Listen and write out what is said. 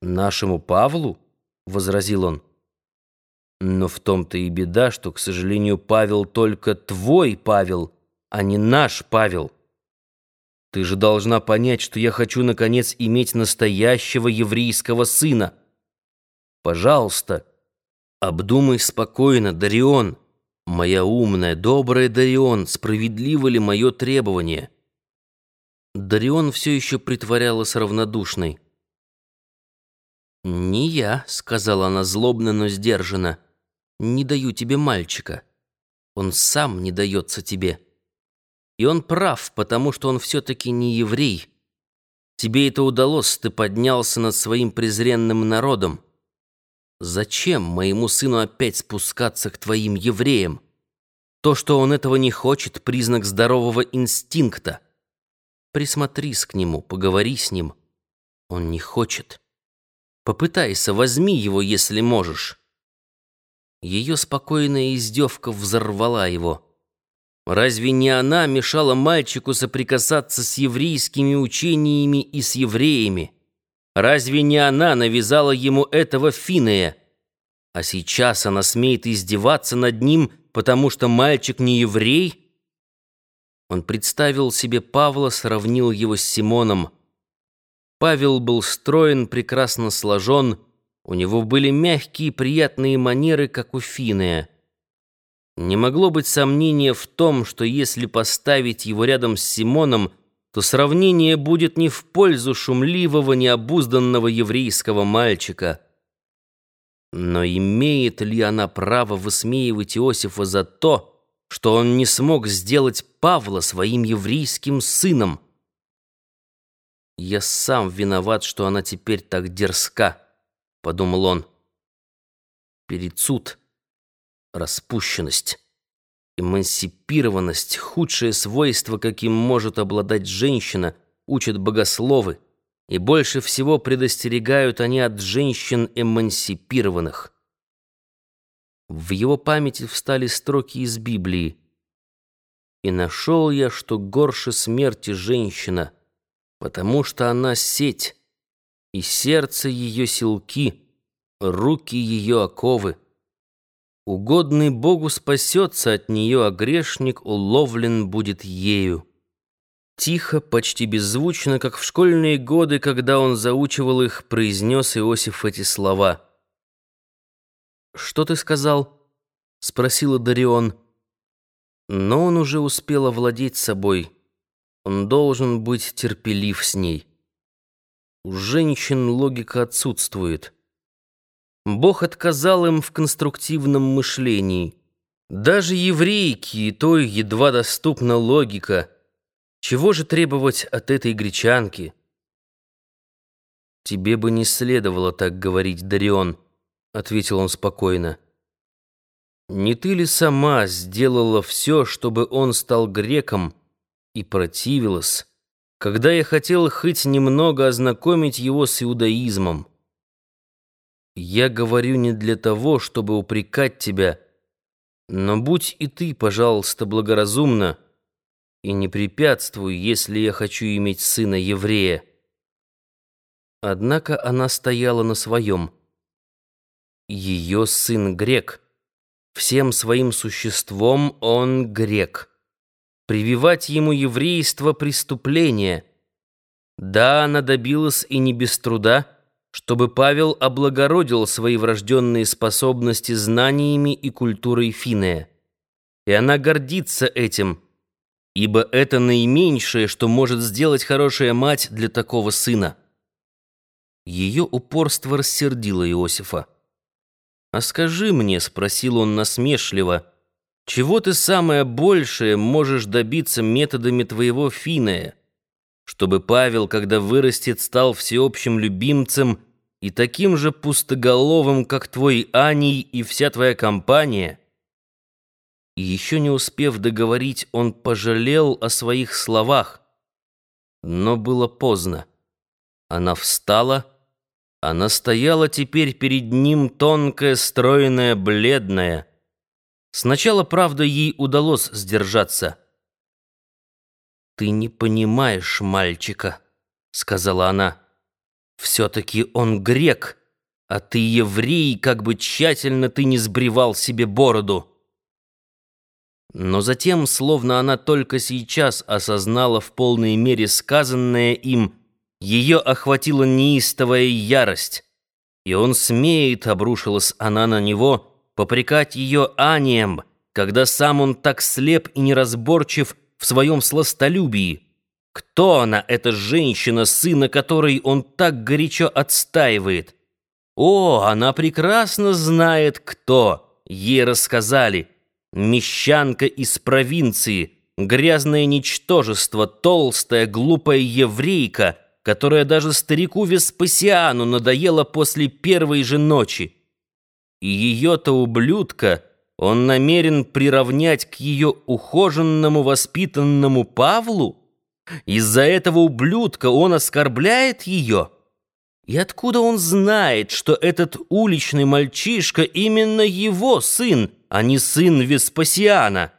«Нашему Павлу?» — возразил он. «Но в том-то и беда, что, к сожалению, Павел только твой Павел, а не наш Павел. Ты же должна понять, что я хочу, наконец, иметь настоящего еврейского сына. Пожалуйста, обдумай спокойно, Дарион, моя умная, добрая Дарион, справедливо ли мое требование?» Дарион все еще притворялась равнодушной. «Не я», — сказала она злобно, но сдержанно. «Не даю тебе мальчика. Он сам не дается тебе. И он прав, потому что он все-таки не еврей. Тебе это удалось, ты поднялся над своим презренным народом. Зачем моему сыну опять спускаться к твоим евреям? То, что он этого не хочет, признак здорового инстинкта. Присмотрись к нему, поговори с ним. Он не хочет». Попытайся, возьми его, если можешь». Ее спокойная издевка взорвала его. Разве не она мешала мальчику соприкасаться с еврейскими учениями и с евреями? Разве не она навязала ему этого Финея? А сейчас она смеет издеваться над ним, потому что мальчик не еврей? Он представил себе Павла, сравнил его с Симоном. Павел был строен, прекрасно сложен, у него были мягкие приятные манеры, как у Финея. Не могло быть сомнения в том, что если поставить его рядом с Симоном, то сравнение будет не в пользу шумливого, необузданного еврейского мальчика. Но имеет ли она право высмеивать Иосифа за то, что он не смог сделать Павла своим еврейским сыном? «Я сам виноват, что она теперь так дерзка», — подумал он. Перецуд, распущенность, эмансипированность — худшее свойство, каким может обладать женщина, учат богословы, и больше всего предостерегают они от женщин эмансипированных. В его памяти встали строки из Библии. «И нашел я, что горше смерти женщина» потому что она сеть, и сердце ее силки, руки ее оковы. Угодный Богу спасется от нее, а грешник уловлен будет ею. Тихо, почти беззвучно, как в школьные годы, когда он заучивал их, произнес Иосиф эти слова. «Что ты сказал?» — спросила Дарион. Но он уже успел овладеть собой — он должен быть терпелив с ней. У женщин логика отсутствует. Бог отказал им в конструктивном мышлении. Даже еврейки и той едва доступна логика. Чего же требовать от этой гречанки? «Тебе бы не следовало так говорить, Дарион», — ответил он спокойно. «Не ты ли сама сделала все, чтобы он стал греком?» И противилась, когда я хотел хоть немного ознакомить его с иудаизмом. Я говорю не для того, чтобы упрекать тебя, но будь и ты, пожалуйста, благоразумна и не препятствуй, если я хочу иметь сына еврея. Однако она стояла на своем. Ее сын грек. Всем своим существом он грек прививать ему еврейство преступление. Да, она добилась и не без труда, чтобы Павел облагородил свои врожденные способности знаниями и культурой Финея. И она гордится этим, ибо это наименьшее, что может сделать хорошая мать для такого сына. Ее упорство рассердило Иосифа. «А скажи мне», — спросил он насмешливо, — чего ты самое большее можешь добиться методами твоего Финея? Чтобы Павел, когда вырастет, стал всеобщим любимцем и таким же пустоголовым, как твой Аний и вся твоя компания? И еще не успев договорить, он пожалел о своих словах. Но было поздно. Она встала, она стояла теперь перед ним тонкая, стройная, бледная, Сначала, правда, ей удалось сдержаться. «Ты не понимаешь мальчика», — сказала она. Все-таки он грек, а ты еврей, как бы тщательно ты не сбривал себе бороду. Но затем, словно она только сейчас осознала в полной мере сказанное им, ее охватила неистовая ярость, и он смеет, обрушилась она на него, попрекать ее анием, когда сам он так слеп и неразборчив в своем сластолюбии. Кто она, эта женщина, сына которой он так горячо отстаивает? О, она прекрасно знает, кто. Ей рассказали. Мещанка из провинции, грязное ничтожество, толстая, глупая еврейка, которая даже старику Веспасиану надоела после первой же ночи. Ее-то ублюдка он намерен приравнять к ее ухоженному, воспитанному Павлу? Из-за этого ублюдка он оскорбляет ее? И откуда он знает, что этот уличный мальчишка именно его сын, а не сын Веспасиана?